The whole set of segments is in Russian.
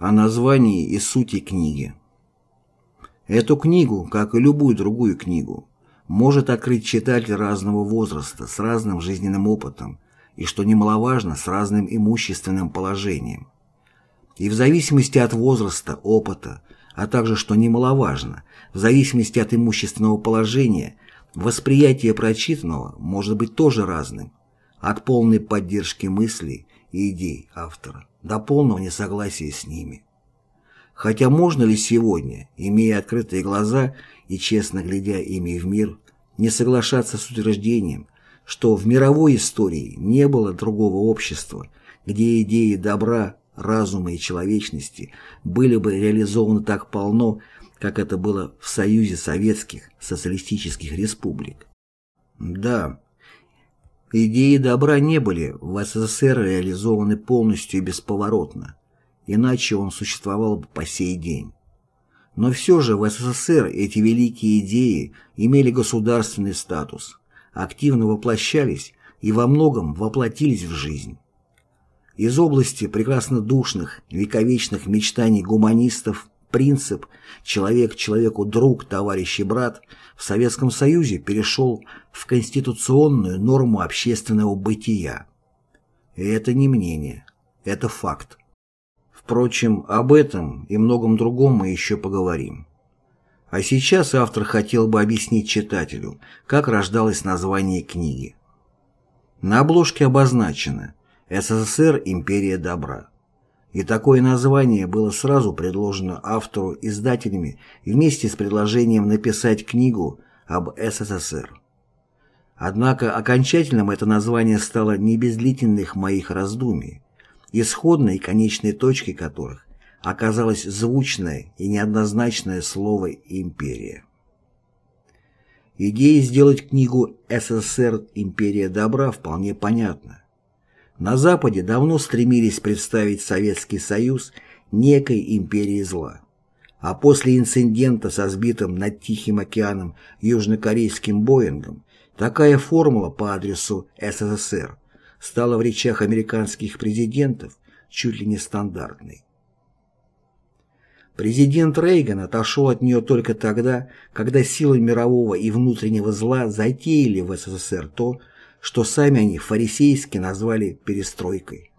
О названии и сути книги. Эту книгу, как и любую другую книгу, может открыть читатель разного возраста, с разным жизненным опытом и, что немаловажно, с разным имущественным положением. И в зависимости от возраста, опыта, а также, что немаловажно, в зависимости от имущественного положения, восприятие прочитанного может быть тоже разным, от полной поддержки мыслей и идей автора до полного несогласия с ними. Хотя можно ли сегодня, имея открытые глаза и честно глядя ими в мир, не соглашаться с утверждением, что в мировой истории не было другого общества, где идеи добра, разума и человечности были бы реализованы так полно, как это было в Союзе Советских Социалистических Республик. Да, идеи добра не были в СССР реализованы полностью и бесповоротно, иначе он существовал бы по сей день. Но все же в СССР эти великие идеи имели государственный статус, активно воплощались и во многом воплотились в жизнь. Из области прекрасно душных, вековечных мечтаний гуманистов принцип «человек человеку друг, товарищ и брат» в Советском Союзе перешел в конституционную норму общественного бытия. И это не мнение, это факт. Впрочем, об этом и многом другом мы еще поговорим. А сейчас автор хотел бы объяснить читателю, как рождалось название книги. На обложке обозначено «СССР. Империя добра». И такое название было сразу предложено автору издателями вместе с предложением написать книгу об СССР. Однако окончательным это название стало не без длительных моих раздумий, исходной и конечной точкой которых оказалось звучное и неоднозначное слово «империя». Идея сделать книгу «СССР. Империя добра» вполне понятна. На Западе давно стремились представить Советский Союз некой империей зла. А после инцидента со сбитым над Тихим океаном южнокорейским Боингом такая формула по адресу СССР стала в речах американских президентов чуть ли не стандартной. Президент Рейган отошел от нее только тогда, когда силы мирового и внутреннего зла затеяли в СССР то, что сами они фарисейски назвали перестройкой.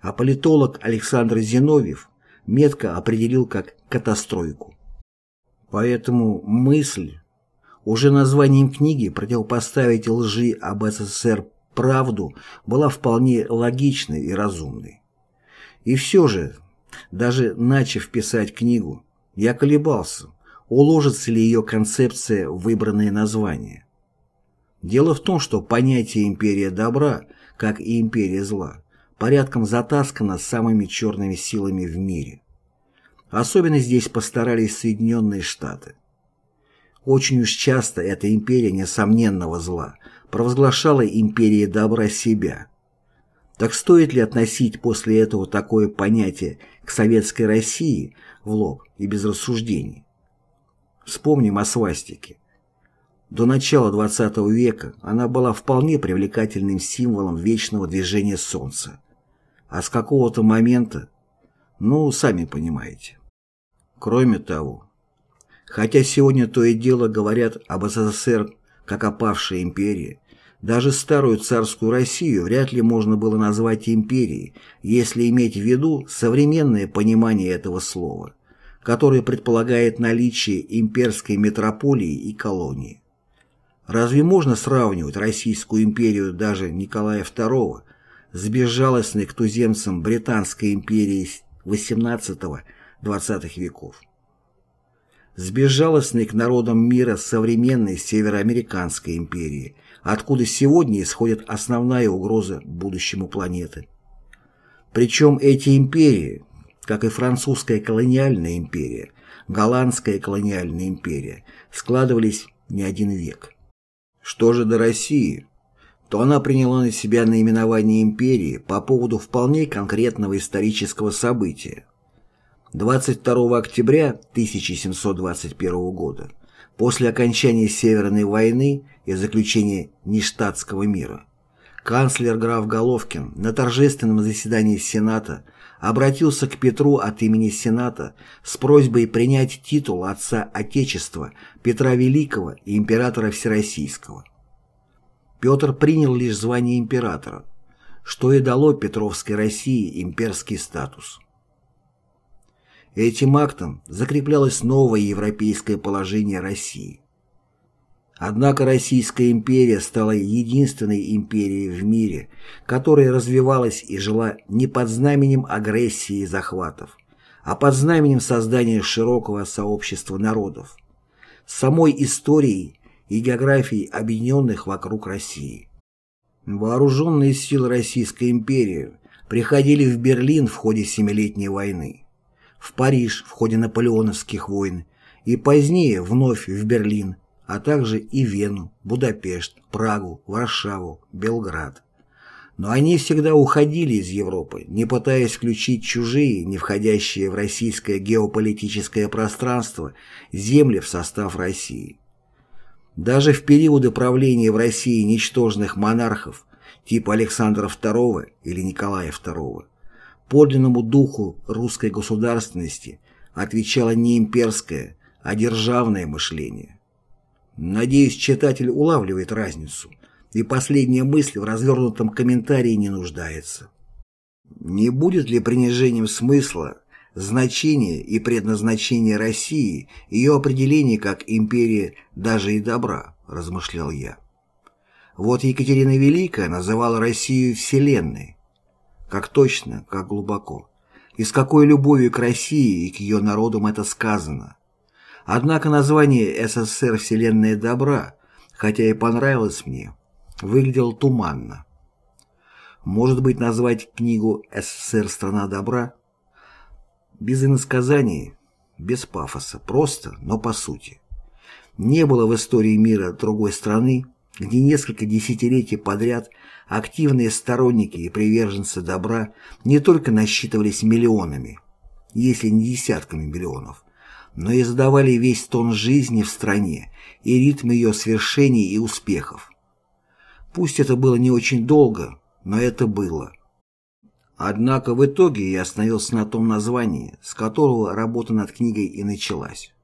А политолог Александр Зиновьев метко определил как катастройку. Поэтому мысль, уже названием книги противопоставить лжи об СССР правду была вполне логичной и разумной. И все же, даже начав писать книгу, я колебался, уложится ли ее концепция в выбранное название. Дело в том, что понятие «империя добра», как и «империя зла», порядком затаскано самыми черными силами в мире. Особенно здесь постарались Соединенные Штаты. Очень уж часто эта империя несомненного зла провозглашала империей добра себя. Так стоит ли относить после этого такое понятие к советской России в лоб и без рассуждений? Вспомним о свастике. До начала XX века она была вполне привлекательным символом вечного движения Солнца. А с какого-то момента, ну, сами понимаете. Кроме того, хотя сегодня то и дело говорят об СССР как о павшей империи, даже старую царскую Россию вряд ли можно было назвать империей, если иметь в виду современное понимание этого слова, которое предполагает наличие имперской метрополии и колонии. Разве можно сравнивать Российскую империю даже Николая II с безжалостной к туземцам Британской империей XVIII-XX веков? С безжалостной к народам мира современной Североамериканской империи – откуда сегодня исходит основная угроза будущему планеты. Причем эти империи, как и французская колониальная империя, голландская колониальная империя, складывались не один век. Что же до России, то она приняла на себя наименование империи по поводу вполне конкретного исторического события. 22 октября 1721 года После окончания Северной войны и заключения нештатского мира канцлер граф Головкин на торжественном заседании Сената обратился к Петру от имени Сената с просьбой принять титул отца Отечества Петра Великого и императора Всероссийского. Петр принял лишь звание императора, что и дало Петровской России имперский статус. Этим актом закреплялось новое европейское положение России. Однако Российская империя стала единственной империей в мире, которая развивалась и жила не под знаменем агрессии и захватов, а под знаменем создания широкого сообщества народов, самой историей и географией объединенных вокруг России. Вооруженные силы Российской империи приходили в Берлин в ходе Семилетней войны, в Париж в ходе наполеоновских войн и позднее вновь в Берлин а также и Вену, Будапешт, Прагу, Варшаву, Белград. Но они всегда уходили из Европы, не пытаясь включить чужие, не входящие в российское геополитическое пространство, земли в состав России. Даже в периоды правления в России ничтожных монархов, типа Александра II или Николая II, подлинному духу русской государственности отвечало не имперское, а державное мышление. Надеюсь, читатель улавливает разницу, и последняя мысль в развернутом комментарии не нуждается. Не будет ли принижением смысла, значения и предназначения России ее определение как империи даже и добра, размышлял я. Вот Екатерина Великая называла Россию Вселенной. Как точно, как глубоко. И с какой любовью к России и к ее народам это сказано. Однако название «СССР. Вселенная добра», хотя и понравилось мне, выглядело туманно. Может быть, назвать книгу «СССР. Страна добра»? Без иносказаний, без пафоса, просто, но по сути. Не было в истории мира другой страны, где несколько десятилетий подряд активные сторонники и приверженцы добра не только насчитывались миллионами, если не десятками миллионов, но и задавали весь тон жизни в стране и ритм ее свершений и успехов. Пусть это было не очень долго, но это было. Однако в итоге я остановился на том названии, с которого работа над книгой и началась.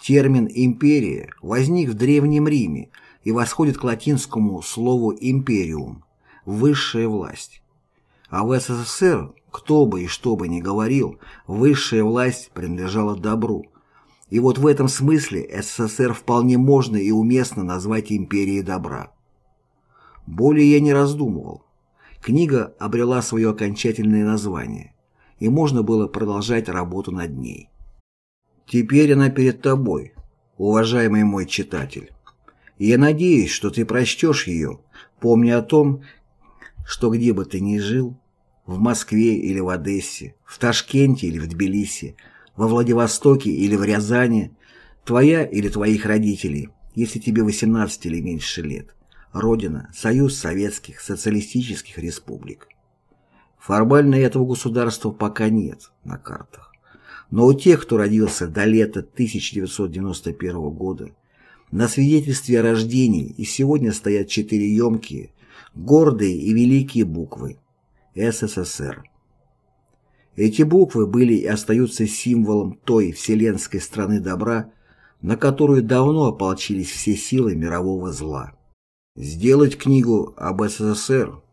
Термин «империя» возник в Древнем Риме и восходит к латинскому слову «империум» – «высшая власть». А в СССР, кто бы и что бы ни говорил, высшая власть принадлежала добру, и вот в этом смысле СССР вполне можно и уместно назвать империей добра. Более я не раздумывал. Книга обрела свое окончательное название, и можно было продолжать работу над ней. Теперь она перед тобой, уважаемый мой читатель. И я надеюсь, что ты прочтешь ее, помня о том, что где бы ты ни жил, в Москве или в Одессе, в Ташкенте или в Тбилиси, во Владивостоке или в Рязани, твоя или твоих родителей, если тебе 18 или меньше лет, Родина – Союз Советских Социалистических Республик. Формально этого государства пока нет на картах. Но у тех, кто родился до лета 1991 года, на свидетельстве о рождении и сегодня стоят четыре емкие, гордые и великие буквы – СССР. Эти буквы были и остаются символом той вселенской страны добра, на которую давно ополчились все силы мирового зла. Сделать книгу об СССР –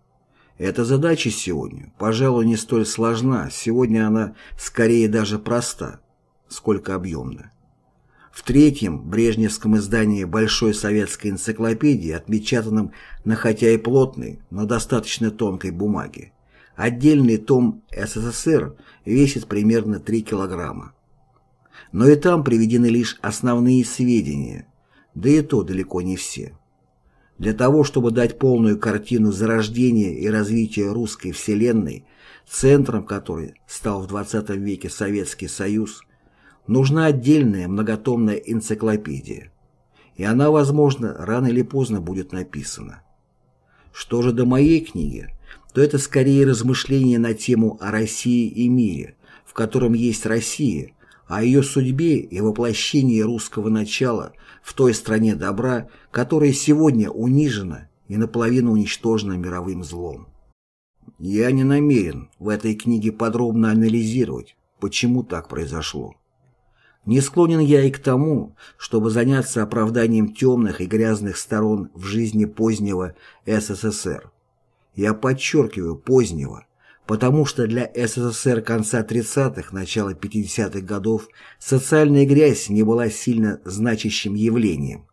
эта задача сегодня, пожалуй, не столь сложна, сегодня она скорее даже проста, сколько объемна. В третьем брежневском издании Большой советской энциклопедии, отпечатанном на хотя и плотной, но достаточно тонкой бумаге, Отдельный том СССР весит примерно 3 килограмма. Но и там приведены лишь основные сведения, да и то далеко не все. Для того, чтобы дать полную картину зарождения и развития русской вселенной, центром которой стал в 20 веке Советский Союз, нужна отдельная многотомная энциклопедия. И она, возможно, рано или поздно будет написана. Что же до моей книги, то это скорее размышление на тему о России и мире, в котором есть Россия, о ее судьбе и воплощении русского начала в той стране добра, которая сегодня унижена и наполовину уничтожена мировым злом. Я не намерен в этой книге подробно анализировать, почему так произошло. Не склонен я и к тому, чтобы заняться оправданием темных и грязных сторон в жизни позднего СССР. Я подчеркиваю позднего, потому что для СССР конца 30-х, начала 50-х годов социальная грязь не была сильно значащим явлением.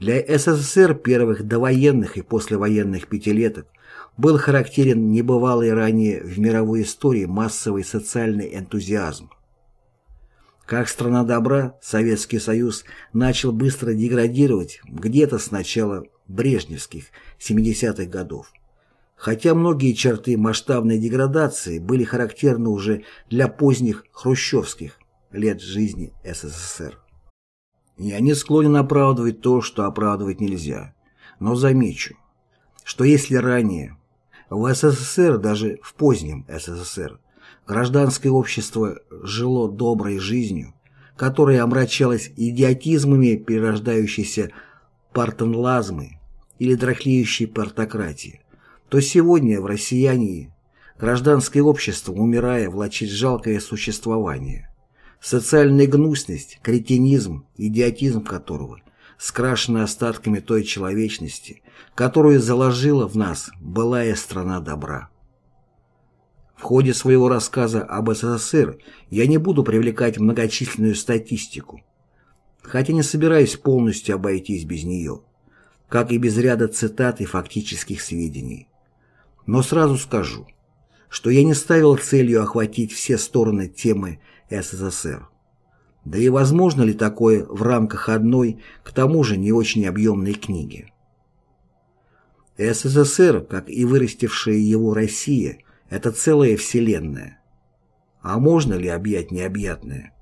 Для СССР первых довоенных и послевоенных пятилеток был характерен небывалый ранее в мировой истории массовый социальный энтузиазм. Как страна добра, Советский Союз начал быстро деградировать где-то с начала брежневских 70-х годов. Хотя многие черты масштабной деградации были характерны уже для поздних хрущевских лет жизни СССР. Я не склонен оправдывать то, что оправдывать нельзя, но замечу, что если ранее в СССР, даже в позднем СССР, гражданское общество жило доброй жизнью, которая омрачалась идиотизмами перерождающейся партенлазмы или дряхлеющей партократии, то сегодня в россияне гражданское общество, умирая, влачит жалкое существование. Социальная гнусность, кретинизм, идиотизм которого скрашены остатками той человечности, которую заложила в нас былая страна добра. В ходе своего рассказа об СССР я не буду привлекать многочисленную статистику, хотя не собираюсь полностью обойтись без нее, как и без ряда цитат и фактических сведений. Но сразу скажу, что я не ставил целью охватить все стороны темы СССР. Да и возможно ли такое в рамках одной, к тому же не очень объемной книги? СССР, как и вырастившая его Россия, это целая вселенная. А можно ли объять необъятное?